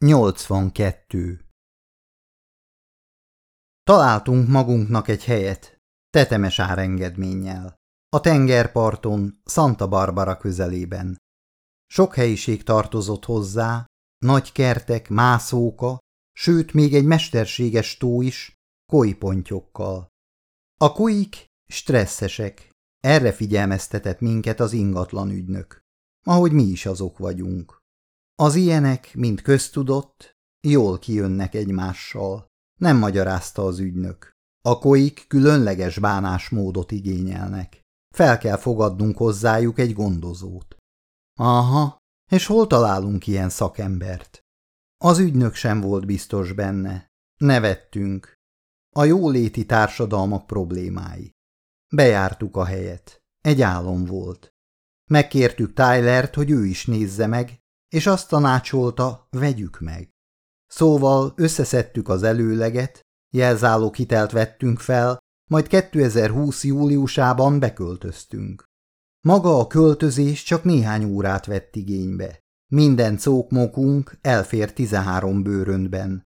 82. Találtunk magunknak egy helyet, tetemes árengedménnyel. A tengerparton, Santa Barbara közelében. Sok helyiség tartozott hozzá, nagy kertek, mászóka, sőt még egy mesterséges tó is, kolypontyokkal. A koik stresszesek, erre figyelmeztetett minket az ingatlan ügynök, ahogy mi is azok vagyunk. Az ilyenek, mint köztudott, jól kijönnek egymással, nem magyarázta az ügynök. A koik különleges bánásmódot igényelnek. Fel kell fogadnunk hozzájuk egy gondozót. Aha, és hol találunk ilyen szakembert? Az ügynök sem volt biztos benne. Nevettünk. A jóléti társadalmak problémái. Bejártuk a helyet. Egy álom volt. Megkértük Tylert, hogy ő is nézze meg, és azt tanácsolta, vegyük meg. Szóval összeszedtük az előleget, jelzáló hitelt vettünk fel, majd 2020. júliusában beköltöztünk. Maga a költözés csak néhány órát vett igénybe. Minden cókmokunk elfér 13 bőröntben.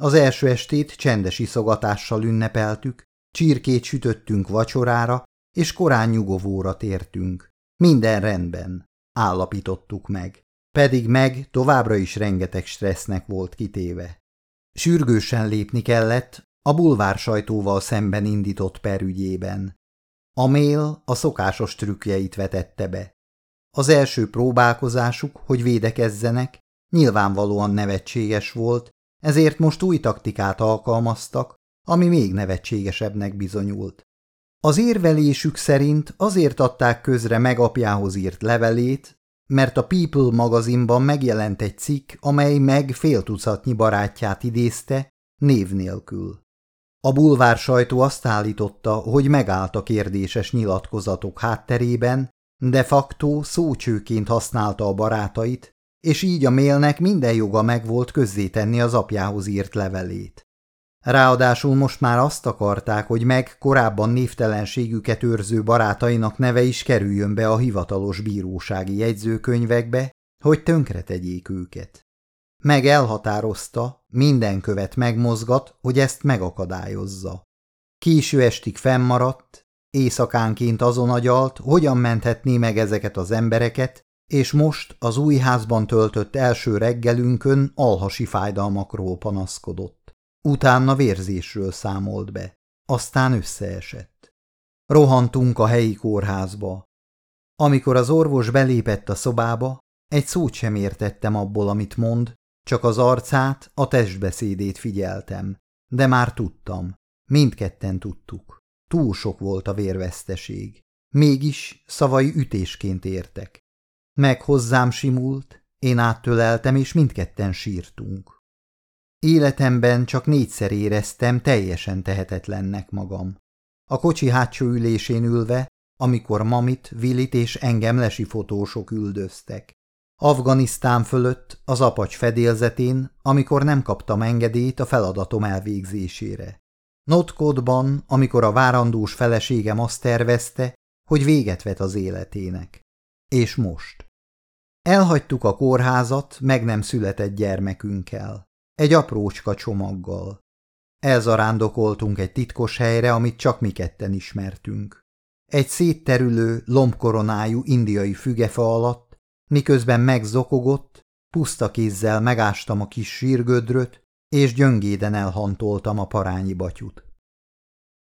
Az első estét csendes iszogatással ünnepeltük, csirkét sütöttünk vacsorára, és korán nyugovóra tértünk. Minden rendben, állapítottuk meg pedig meg továbbra is rengeteg stressznek volt kitéve. Sürgősen lépni kellett a bulvár sajtóval szemben indított perügyében. A mél a szokásos trükkjeit vetette be. Az első próbálkozásuk, hogy védekezzenek, nyilvánvalóan nevetséges volt, ezért most új taktikát alkalmaztak, ami még nevetségesebbnek bizonyult. Az érvelésük szerint azért adták közre megapjához írt levelét, mert a People magazinban megjelent egy cikk, amely meg fél tucatnyi barátját idézte, név nélkül. A bulvár sajtó azt állította, hogy megállt a kérdéses nyilatkozatok hátterében, de facto szócsőként használta a barátait, és így a mélnek minden joga megvolt közzétenni az apjához írt levelét. Ráadásul most már azt akarták, hogy meg korábban névtelenségüket őrző barátainak neve is kerüljön be a hivatalos bírósági jegyzőkönyvekbe, hogy tönkretegyék őket. Meg elhatározta, minden követ megmozgat, hogy ezt megakadályozza. Késő estig fennmaradt, éjszakánként azon agyalt, hogyan menthetné meg ezeket az embereket, és most az új házban töltött első reggelünkön alhasi fájdalmakról panaszkodott. Utána vérzésről számolt be, aztán összeesett. Rohantunk a helyi kórházba. Amikor az orvos belépett a szobába, egy szót sem értettem abból, amit mond, csak az arcát, a testbeszédét figyeltem. De már tudtam. Mindketten tudtuk. Túl sok volt a vérveszteség. Mégis szavai ütésként értek. Meg hozzám simult, én áttöleltem, és mindketten sírtunk. Életemben csak négyszer éreztem teljesen tehetetlennek magam. A kocsi hátsó ülésén ülve, amikor Mamit, Willit és engem lesi fotósok üldöztek. Afganisztán fölött, az apacs fedélzetén, amikor nem kaptam engedélyt a feladatom elvégzésére. Notkodban, amikor a várandós feleségem azt tervezte, hogy véget vet az életének. És most. Elhagytuk a kórházat meg nem született gyermekünkkel egy aprócska csomaggal. Elzarándokoltunk egy titkos helyre, amit csak mi ketten ismertünk. Egy szétterülő, lombkoronájú indiai fügefa alatt, miközben megzokogott, puszta kézzel megástam a kis sírgödröt, és gyöngéden elhantoltam a parányi batyut.